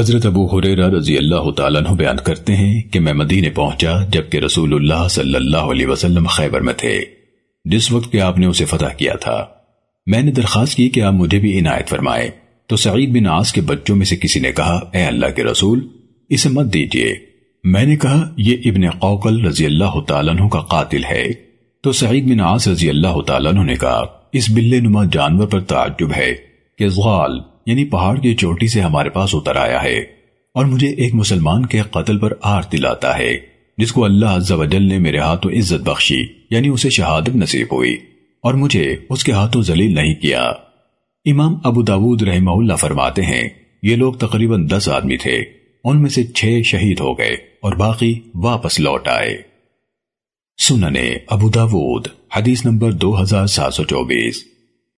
حضرت ابو حریرہ رضی اللہ تعالیٰ عنہ بیان کرتے ہیں کہ میں مدینے پہنچا جبکہ رسول اللہ صلی اللہ علیہ وسلم خیبر میں تھے۔ جس وقت کہ آپ نے اسے فتح کیا تھا۔ میں نے درخواست کی کہ آپ مجھے بھی عنایت فرمائے تو سعید بن آس کے بچوں میں سے کسی نے کہا، اے اللہ کے رسول، اسے مت دیجیے۔ میں نے کہا، یہ ابن قوقل رضی اللہ تعالیٰ عنہ کا قاتل ہے۔ تو سعید بن آس رضی اللہ تعالیٰ عنہ نے کہا، اس بلے نما جانور پر تعجب ہے کہ غال یعنی پہاڑ کی چوٹی سے ہمارے پاس اتر آیا ہے اور مجھے ایک مسلمان کے قتل پر آر دلاتا ہے، جس کو اللہ عز و جل نے میرے ہاتھوں عزت بخشی یعنی اسے شہادت نصیب ہوئی، اور مجھے اس کے ہاتھوں ذلیل نہیں کیا۔ امام ابو داود رحمہ اللہ فرماتے ہیں، یہ لوگ تقریباً دس آدمی تھے، ان میں سے چھ شہید ہو گئے اور باقی واپس لوٹ آئے۔ سننے ابو داود، حدیث نمبر دو ہزار سات سو چوبیس۔